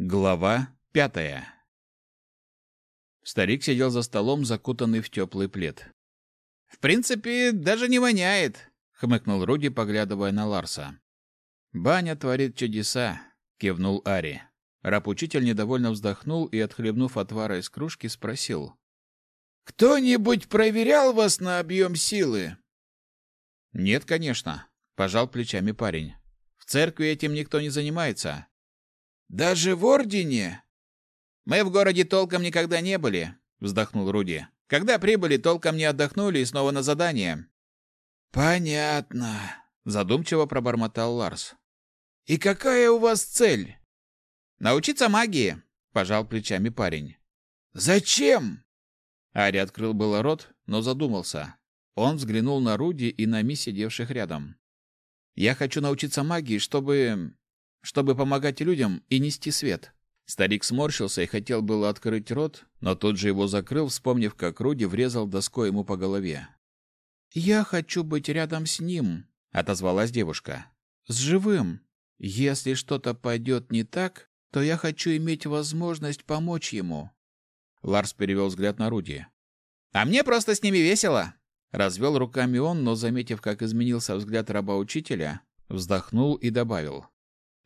Глава пятая Старик сидел за столом, закутанный в теплый плед. «В принципе, даже не воняет», — хмыкнул Руди, поглядывая на Ларса. «Баня творит чудеса», — кивнул Ари. Раб-учитель недовольно вздохнул и, отхлебнув отвара из кружки, спросил. «Кто-нибудь проверял вас на объем силы?» «Нет, конечно», — пожал плечами парень. «В церкви этим никто не занимается. Даже в ордене? Мы в городе толком никогда не были, вздохнул Руди. Когда прибыли, толком не отдохнули и снова на задание. Понятно, задумчиво пробормотал Ларс. И какая у вас цель? Научиться магии, пожал плечами парень. Зачем? Ари открыл было рот, но задумался. Он взглянул на Руди и на Ми, сидевших рядом. Я хочу научиться магии, чтобы чтобы помогать людям и нести свет. Старик сморщился и хотел было открыть рот, но тут же его закрыл, вспомнив, как Руди врезал доской ему по голове. «Я хочу быть рядом с ним», — отозвалась девушка. «С живым. Если что-то пойдет не так, то я хочу иметь возможность помочь ему». Ларс перевел взгляд на Руди. «А мне просто с ними весело!» Развел руками он, но, заметив, как изменился взгляд раба-учителя, вздохнул и добавил.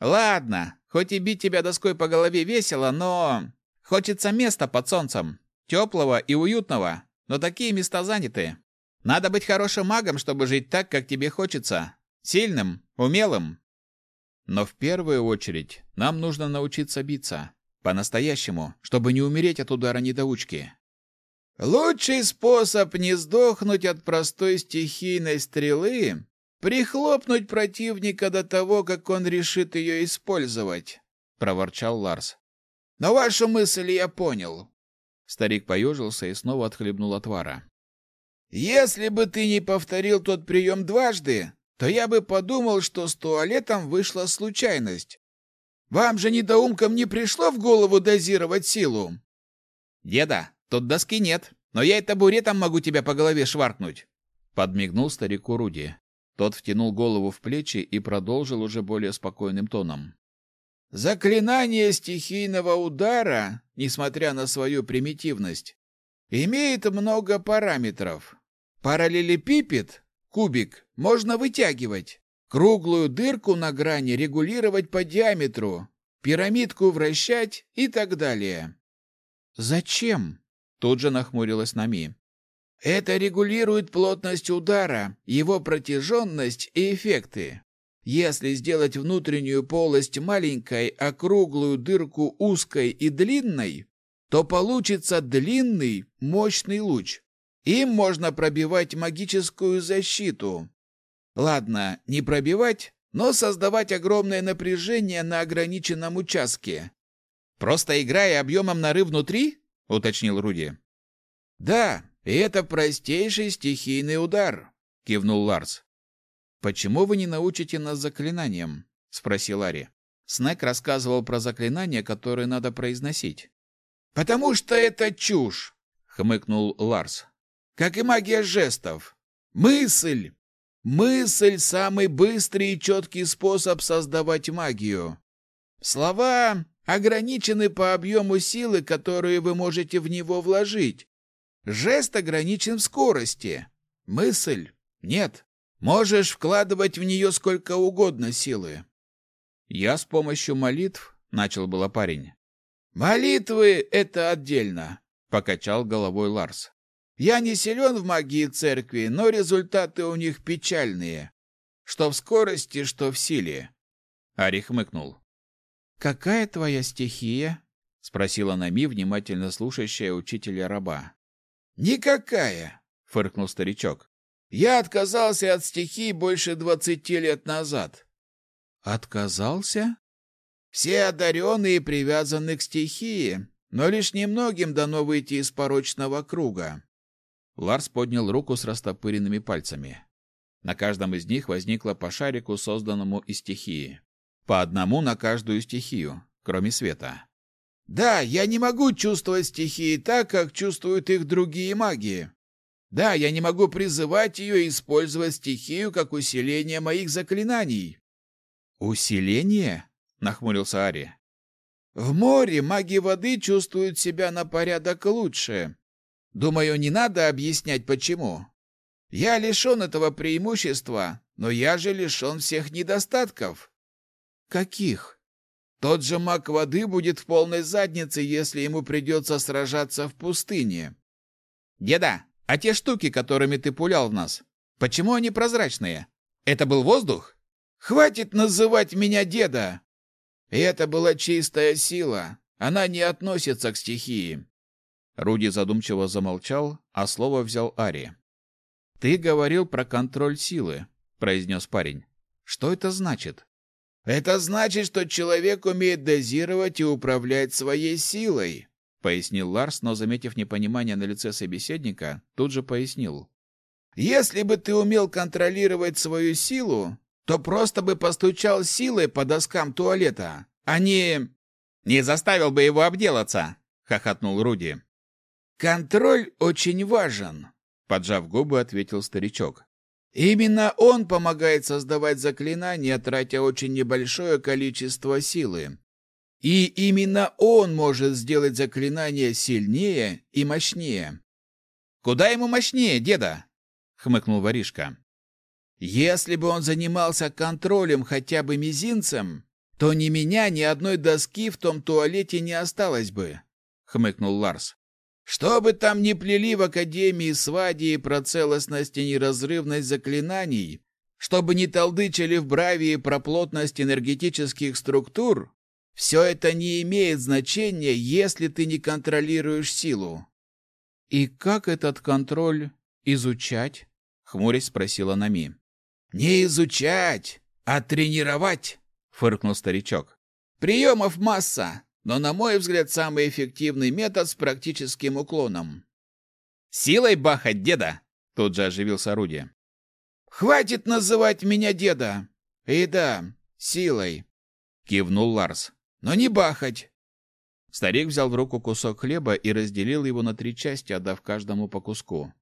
Ладно, хоть и бить тебя доской по голове весело, но хочется места под солнцем, теплого и уютного, но такие места заняты. Надо быть хорошим магом, чтобы жить так, как тебе хочется, сильным, умелым. Но в первую очередь нам нужно научиться биться по-настоящему, чтобы не умереть от удара недоучки. Лучший способ не сдохнуть от простой стихийной стрелы Прихлопнуть противника до того, как он решит ее использовать, проворчал Ларс. Но вашу мысль я понял. Старик поежился и снова отхлебнул отвара. Если бы ты не повторил тот прием дважды, то я бы подумал, что с туалетом вышла случайность. Вам же недоумкам не пришло в голову дозировать силу. Деда, тут доски нет, но я и табуретом могу тебя по голове шваркнуть, подмигнул старику Руди. Тот втянул голову в плечи и продолжил уже более спокойным тоном. Заклинание стихийного удара, несмотря на свою примитивность, имеет много параметров. Параллелепипед, кубик, можно вытягивать. Круглую дырку на грани регулировать по диаметру, пирамидку вращать и так далее. Зачем? Тут же нахмурилась Нами. Это регулирует плотность удара, его протяженность и эффекты. Если сделать внутреннюю полость маленькой, а круглую дырку узкой и длинной, то получится длинный, мощный луч. Им можно пробивать магическую защиту. Ладно, не пробивать, но создавать огромное напряжение на ограниченном участке. Просто играя объемом норы внутри? уточнил Руди. Да, и это простейший стихийный удар, кивнул Ларс. Почему вы не научите нас заклинаниям? спросил Ари. Снэк рассказывал про заклинания, которые надо произносить. Потому что это чушь, хмыкнул Ларс. Как и магия жестов. Мысль. Мысль самый быстрый и четкий способ создавать магию. Слова ограничены по объему силы, которую вы можете в него вложить. Жест ограничен в скорости. Мысль нет. Можешь вкладывать в нее сколько угодно силы. Я с помощью молитв начал было парень. Молитвы это отдельно, покачал головой Ларс. Я не силен в магии церкви, но результаты у них печальные. Что в скорости, что в силе. Арих хмыкнул. Какая твоя стихия? спросила Нами, внимательно слушающая учителя раба. Никакая, фыркнул старичок. Я отказался от стихий больше двадцати лет назад. Отказался? Все одаренные привязаны к стихии, но лишь немногим дано выйти из порочного круга. Ларс поднял руку с растопыренными пальцами. На каждом из них возникло по шарику, созданному из стихии. По одному на каждую стихию, кроме света. Да, я не могу чувствовать стихии так, как чувствуют их другие маги. Да, я не могу призывать ее и использовать стихию как усиление моих заклинаний. Усиление? нахмурился Ари. В море маги воды чувствуют себя на порядок лучше. Думаю, не надо объяснять, почему. Я лишен этого преимущества, но я же лишен всех недостатков. Каких? Тот же маг воды будет в полной заднице, если ему придется сражаться в пустыне. Деда, а те штуки, которыми ты пулял в нас, почему они прозрачные? Это был воздух? Хватит называть меня деда. это была чистая сила. Она не относится к стихии. Руди задумчиво замолчал, а слово взял Ари. Ты говорил про контроль силы, произнес парень. Что это значит? Это значит, что человек умеет дозировать и управлять своей силой, пояснил Ларс, но заметив непонимание на лице собеседника, тут же пояснил. Если бы ты умел контролировать свою силу, то просто бы постучал силой по доскам туалета, а не не заставил бы его обделаться, хохотнул Руди. Контроль очень важен, поджав губы, ответил старичок. Именно он помогает создавать заклинания, тратя очень небольшое количество силы. И именно он может сделать заклинание сильнее и мощнее. Куда ему мощнее, деда? хмыкнул воришка. Если бы он занимался контролем хотя бы мизинцем, то ни меня, ни одной доски в том туалете не осталось бы, хмыкнул Ларс. Что бы там ни плели в Академии Свадии про целостность и неразрывность заклинаний, чтобы не толдычили в Бравии про плотность энергетических структур, все это не имеет значения, если ты не контролируешь силу. И как этот контроль изучать? хмурясь спросила Нами. Не изучать, а тренировать, фыркнул старичок. Приемов масса, но, на мой взгляд, самый эффективный метод с практическим уклоном. «Силой бахать, деда!» — тут же оживился орудие. «Хватит называть меня деда!» «И да, силой!» — кивнул Ларс. «Но не бахать!» Старик взял в руку кусок хлеба и разделил его на три части, отдав каждому по куску.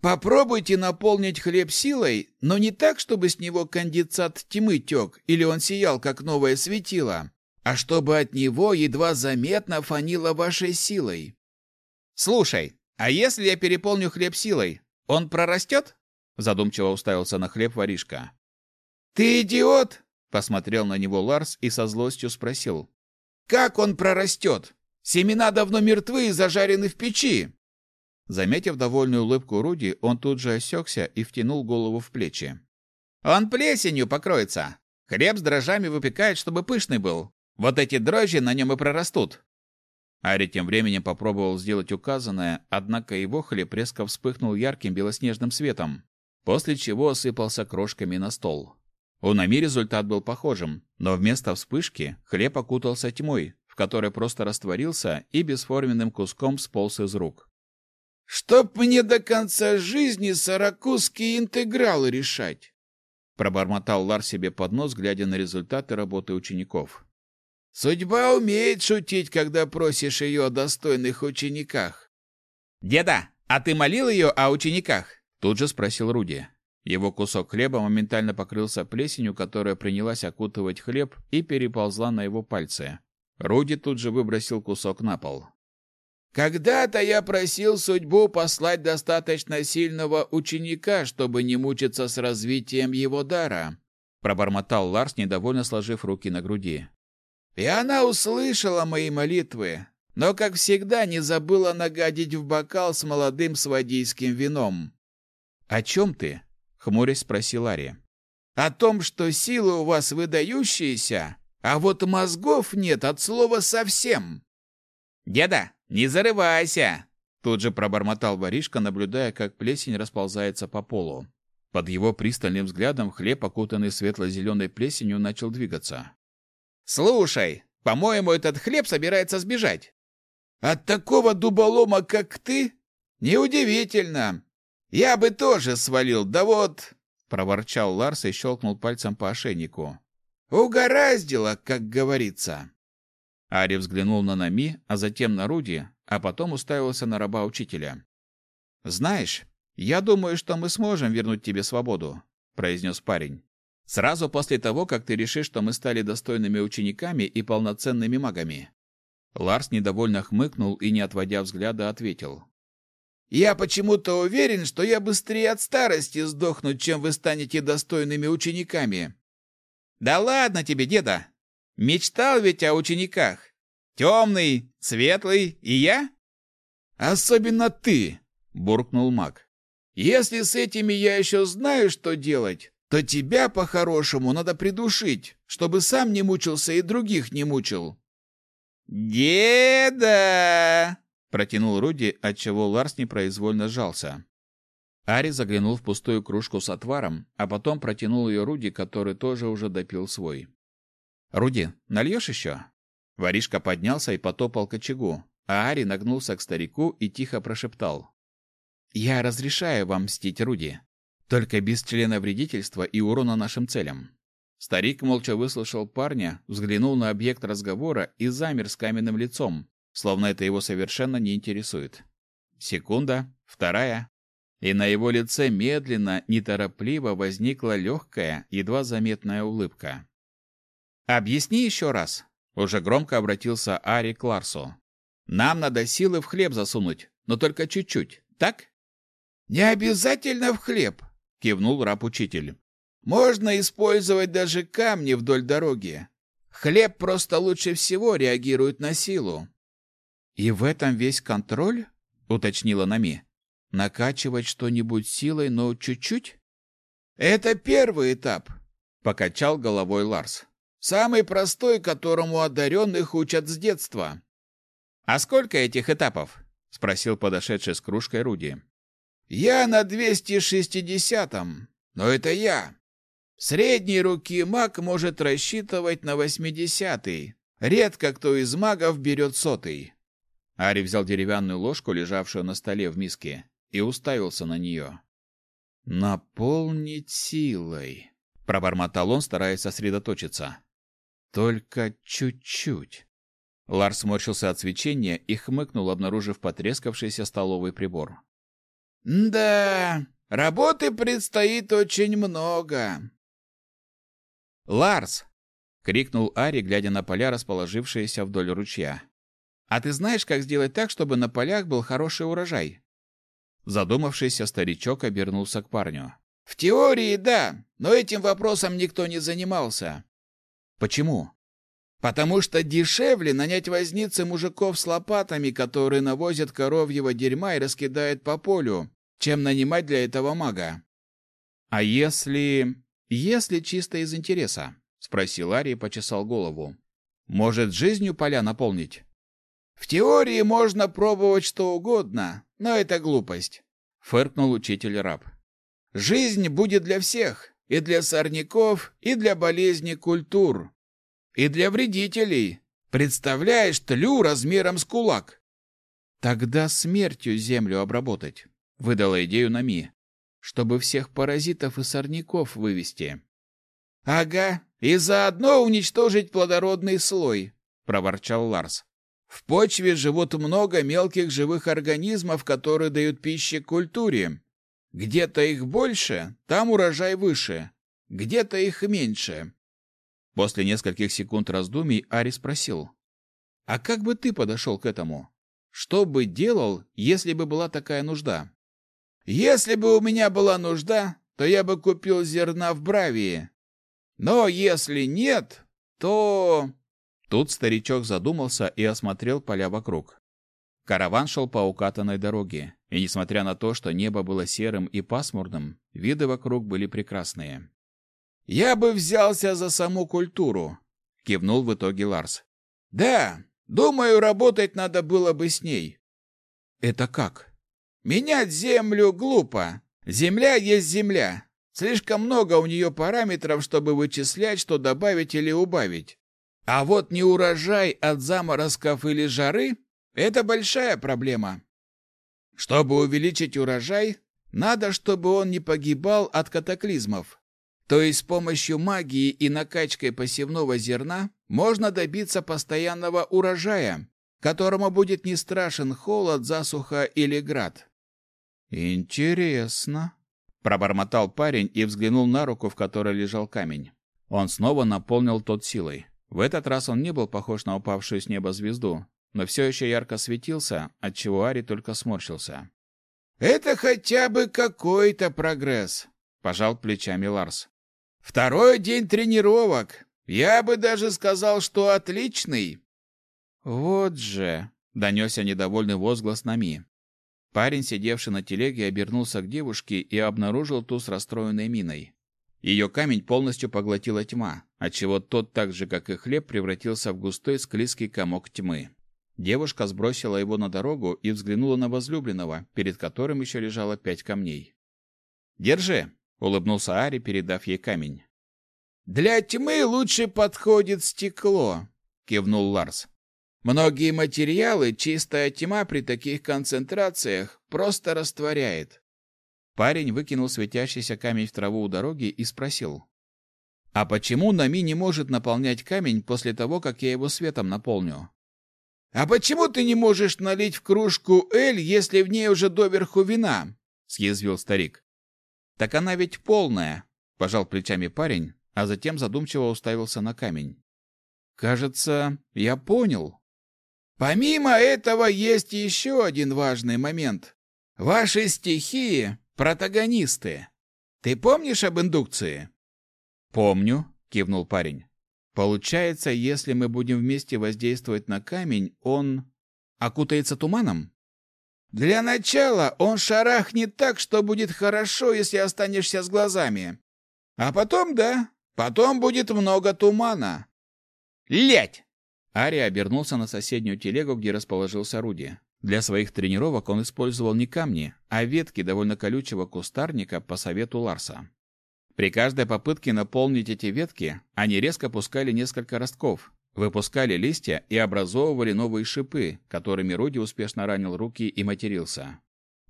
«Попробуйте наполнить хлеб силой, но не так, чтобы с него конденсат тьмы тек, или он сиял, как новое светило, а чтобы от него едва заметно фанило вашей силой. Слушай, а если я переполню хлеб силой, он прорастет? Задумчиво уставился на хлеб воришка. Ты идиот? Посмотрел на него Ларс и со злостью спросил. Как он прорастет? Семена давно мертвы и зажарены в печи. Заметив довольную улыбку Руди, он тут же осекся и втянул голову в плечи. Он плесенью покроется. Хлеб с дрожжами выпекают, чтобы пышный был. Вот эти дрожжи на нем и прорастут. Ари тем временем попробовал сделать указанное, однако его хлеб резко вспыхнул ярким белоснежным светом, после чего осыпался крошками на стол. У Нами результат был похожим, но вместо вспышки хлеб окутался тьмой, в которой просто растворился и бесформенным куском сполз из рук. «Чтоб мне до конца жизни сорокузские интегралы решать!» Пробормотал Лар себе под нос, глядя на результаты работы учеников. Судьба умеет шутить, когда просишь ее о достойных учениках. Деда, а ты молил ее о учениках? Тут же спросил Руди. Его кусок хлеба моментально покрылся плесенью, которая принялась окутывать хлеб и переползла на его пальцы. Руди тут же выбросил кусок на пол. Когда-то я просил судьбу послать достаточно сильного ученика, чтобы не мучиться с развитием его дара, пробормотал Ларс, недовольно сложив руки на груди. И она услышала мои молитвы, но, как всегда, не забыла нагадить в бокал с молодым свадийским вином. «О чем ты?» — хмурясь спросил Ари. «О том, что силы у вас выдающиеся, а вот мозгов нет от слова совсем». «Деда, не зарывайся!» Тут же пробормотал воришка, наблюдая, как плесень расползается по полу. Под его пристальным взглядом хлеб, окутанный светло-зеленой плесенью, начал двигаться. Слушай, по-моему, этот хлеб собирается сбежать. От такого дуболома, как ты? Неудивительно. Я бы тоже свалил, да вот, проворчал Ларс и щелкнул пальцем по ошейнику. Угораздило, как говорится. Ари взглянул на Нами, а затем на Руди, а потом уставился на раба учителя. Знаешь, я думаю, что мы сможем вернуть тебе свободу, произнес парень. Сразу после того, как ты решишь, что мы стали достойными учениками и полноценными магами. Ларс недовольно хмыкнул и, не отводя взгляда, ответил. «Я почему-то уверен, что я быстрее от старости сдохну, чем вы станете достойными учениками». «Да ладно тебе, деда! Мечтал ведь о учениках. Темный, светлый и я?» «Особенно ты!» — буркнул маг. «Если с этими я еще знаю, что делать, то тебя, по-хорошему, надо придушить, чтобы сам не мучился и других не мучил». «Деда!» — протянул Руди, отчего Ларс непроизвольно сжался. Ари заглянул в пустую кружку с отваром, а потом протянул ее Руди, который тоже уже допил свой. «Руди, нальешь еще?» Воришка поднялся и потопал к очагу, а Ари нагнулся к старику и тихо прошептал. «Я разрешаю вам мстить, Руди. Только без члена вредительства и урона нашим целям. Старик молча выслушал парня, взглянул на объект разговора и замер с каменным лицом, словно это его совершенно не интересует. Секунда, вторая, и на его лице медленно, неторопливо возникла легкая, едва заметная улыбка. «Объясни еще раз», — уже громко обратился Ари к Ларсу. «Нам надо силы в хлеб засунуть, но только чуть-чуть, так?» «Не обязательно в хлеб», — кивнул раб-учитель. Можно использовать даже камни вдоль дороги. Хлеб просто лучше всего реагирует на силу. И в этом весь контроль, уточнила Нами. Накачивать что-нибудь силой, но чуть-чуть? Это первый этап, покачал головой Ларс. Самый простой, которому одаренных учат с детства. А сколько этих этапов? спросил подошедший с кружкой Руди. Я на 260-м, но это я. Средней руки маг может рассчитывать на восьмидесятый. Редко кто из магов берет сотый. Ари взял деревянную ложку, лежавшую на столе в миске, и уставился на нее. «Наполнить силой», — пробормотал он, стараясь сосредоточиться. «Только чуть-чуть». Ларс сморщился от свечения и хмыкнул, обнаружив потрескавшийся столовый прибор. «Да, работы предстоит очень много. «Ларс!» — крикнул Ари, глядя на поля, расположившиеся вдоль ручья. «А ты знаешь, как сделать так, чтобы на полях был хороший урожай?» Задумавшийся старичок обернулся к парню. «В теории, да, но этим вопросом никто не занимался». «Почему?» «Потому что дешевле нанять возницы мужиков с лопатами, которые навозят коровьего дерьма и раскидают по полю, чем нанимать для этого мага». «А если...» «Если чисто из интереса», — спросил Ари и почесал голову. «Может, жизнью поля наполнить?» «В теории можно пробовать что угодно, но это глупость», — фыркнул учитель-раб. «Жизнь будет для всех, и для сорняков, и для болезней культур, и для вредителей. Представляешь, тлю размером с кулак». «Тогда смертью землю обработать», — выдала идею Нами чтобы всех паразитов и сорняков вывести. Ага, и заодно уничтожить плодородный слой, проворчал Ларс. В почве живут много мелких живых организмов, которые дают пищу культуре. Где-то их больше, там урожай выше, где-то их меньше. После нескольких секунд раздумий Ари спросил: "А как бы ты подошел к этому? Что бы делал, если бы была такая нужда?" Если бы у меня была нужда, то я бы купил зерна в Бравии. Но если нет, то...» Тут старичок задумался и осмотрел поля вокруг. Караван шел по укатанной дороге, и несмотря на то, что небо было серым и пасмурным, виды вокруг были прекрасные. «Я бы взялся за саму культуру», — кивнул в итоге Ларс. «Да, думаю, работать надо было бы с ней». «Это как?» Менять землю глупо. Земля есть земля. Слишком много у нее параметров, чтобы вычислять, что добавить или убавить. А вот не урожай от заморозков или жары – это большая проблема. Чтобы увеличить урожай, надо, чтобы он не погибал от катаклизмов. То есть с помощью магии и накачкой посевного зерна можно добиться постоянного урожая, которому будет не страшен холод, засуха или град. Интересно, пробормотал парень и взглянул на руку, в которой лежал камень. Он снова наполнил тот силой. В этот раз он не был похож на упавшую с неба звезду, но все еще ярко светился, отчего Ари только сморщился. «Это хотя бы какой-то прогресс», — пожал плечами Ларс. «Второй день тренировок. Я бы даже сказал, что отличный». «Вот же!» — донесся недовольный возглас Нами. Парень, сидевший на телеге, обернулся к девушке и обнаружил ту с расстроенной миной. Ее камень полностью поглотила тьма, отчего тот, так же как и хлеб, превратился в густой склизкий комок тьмы. Девушка сбросила его на дорогу и взглянула на возлюбленного, перед которым еще лежало пять камней. «Держи!» — улыбнулся Ари, передав ей камень. «Для тьмы лучше подходит стекло», — кивнул Ларс. «Многие материалы чистая тьма при таких концентрациях просто растворяет». Парень выкинул светящийся камень в траву у дороги и спросил. «А почему Нами не может наполнять камень после того, как я его светом наполню?» «А почему ты не можешь налить в кружку эль, если в ней уже доверху вина?» — съязвил старик. «Так она ведь полная», — пожал плечами парень, а затем задумчиво уставился на камень. «Кажется, я понял». «Помимо этого есть еще один важный момент. Ваши стихии — протагонисты. Ты помнишь об индукции?» «Помню», — кивнул парень. Получается, если мы будем вместе воздействовать на камень, он окутается туманом? Для начала он шарахнет так, что будет хорошо, если останешься с глазами. А потом, да, потом будет много тумана. Лять! Ари обернулся на соседнюю телегу, где расположился Руди. Для своих тренировок он использовал не камни, а ветки довольно колючего кустарника по совету Ларса. При каждой попытке наполнить эти ветки, они резко пускали несколько ростков, выпускали листья и образовывали новые шипы, которыми Руди успешно ранил руки и матерился.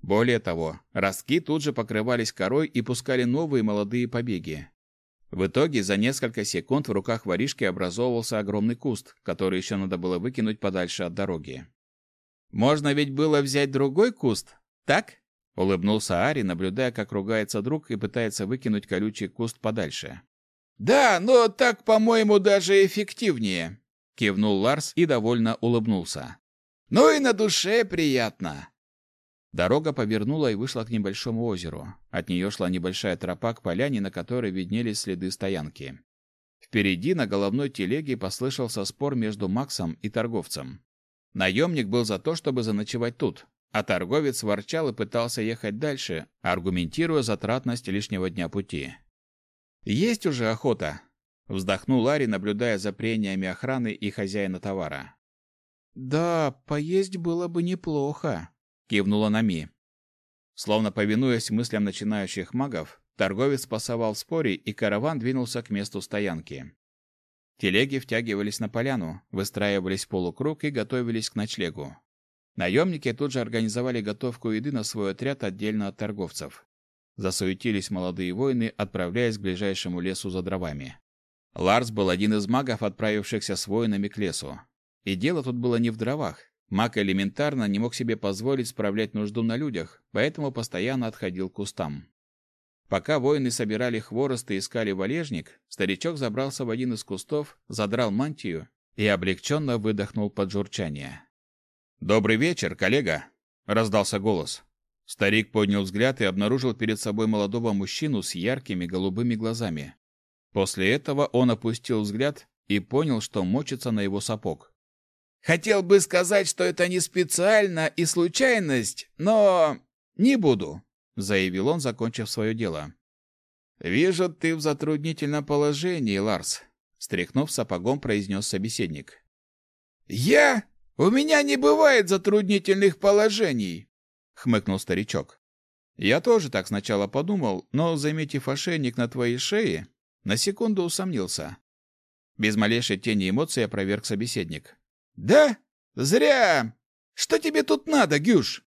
Более того, ростки тут же покрывались корой и пускали новые молодые побеги. В итоге за несколько секунд в руках воришки образовывался огромный куст, который еще надо было выкинуть подальше от дороги. Можно ведь было взять другой куст, так? Улыбнулся Ари, наблюдая, как ругается друг и пытается выкинуть колючий куст подальше. «Да, но так, по-моему, даже эффективнее», — кивнул Ларс и довольно улыбнулся. «Ну и на душе приятно». Дорога повернула и вышла к небольшому озеру. От нее шла небольшая тропа к поляне, на которой виднелись следы стоянки. Впереди на головной телеге послышался спор между Максом и торговцем. Наемник был за то, чтобы заночевать тут, а торговец ворчал и пытался ехать дальше, аргументируя затратность лишнего дня пути. «Есть уже охота!» — вздохнул Ларри, наблюдая за прениями охраны и хозяина товара. «Да, поесть было бы неплохо», — кивнула Нами. Словно повинуясь мыслям начинающих магов, торговец пасовал в споре, и караван двинулся к месту стоянки. Телеги втягивались на поляну, выстраивались в полукруг и готовились к ночлегу. Наемники тут же организовали готовку еды на свой отряд отдельно от торговцев. Засуетились молодые воины, отправляясь к ближайшему лесу за дровами. Ларс был один из магов, отправившихся с воинами к лесу. И дело тут было не в дровах. Маг элементарно не мог себе позволить справлять нужду на людях, поэтому постоянно отходил к кустам. Пока воины собирали хворост и искали валежник, старичок забрался в один из кустов, задрал мантию и облегченно выдохнул под журчание. «Добрый вечер, коллега!» — раздался голос. Старик поднял взгляд и обнаружил перед собой молодого мужчину с яркими голубыми глазами. После этого он опустил взгляд и понял, что мочится на его сапог. «Хотел бы сказать, что это не специально и случайность, но не буду», — заявил он, закончив свое дело. «Вижу, ты в затруднительном положении, Ларс», — стряхнув сапогом, произнес собеседник. «Я? У меня не бывает затруднительных положений, хмыкнул старичок. Я тоже так сначала подумал, но заметив ошейник на твоей шее, на секунду усомнился. Без малейшей тени эмоций опроверг собеседник. Да? Зря. Что тебе тут надо, Гюш?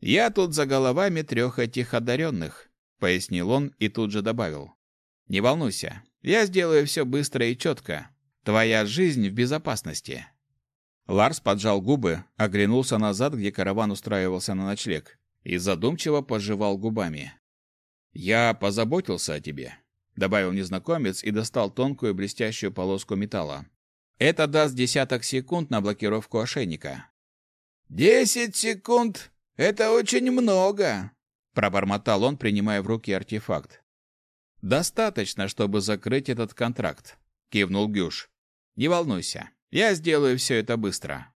Я тут за головами трех этих одаренных», — пояснил он и тут же добавил. Не волнуйся, я сделаю все быстро и четко. Твоя жизнь в безопасности. Ларс поджал губы, оглянулся назад, где караван устраивался на ночлег, и задумчиво пожевал губами. «Я позаботился о тебе», — добавил незнакомец и достал тонкую блестящую полоску металла. Это даст десяток секунд на блокировку ошейника. «Десять секунд — это очень много!» — пробормотал он, принимая в руки артефакт. «Достаточно, чтобы закрыть этот контракт», — кивнул Гюш. «Не волнуйся, я сделаю все это быстро».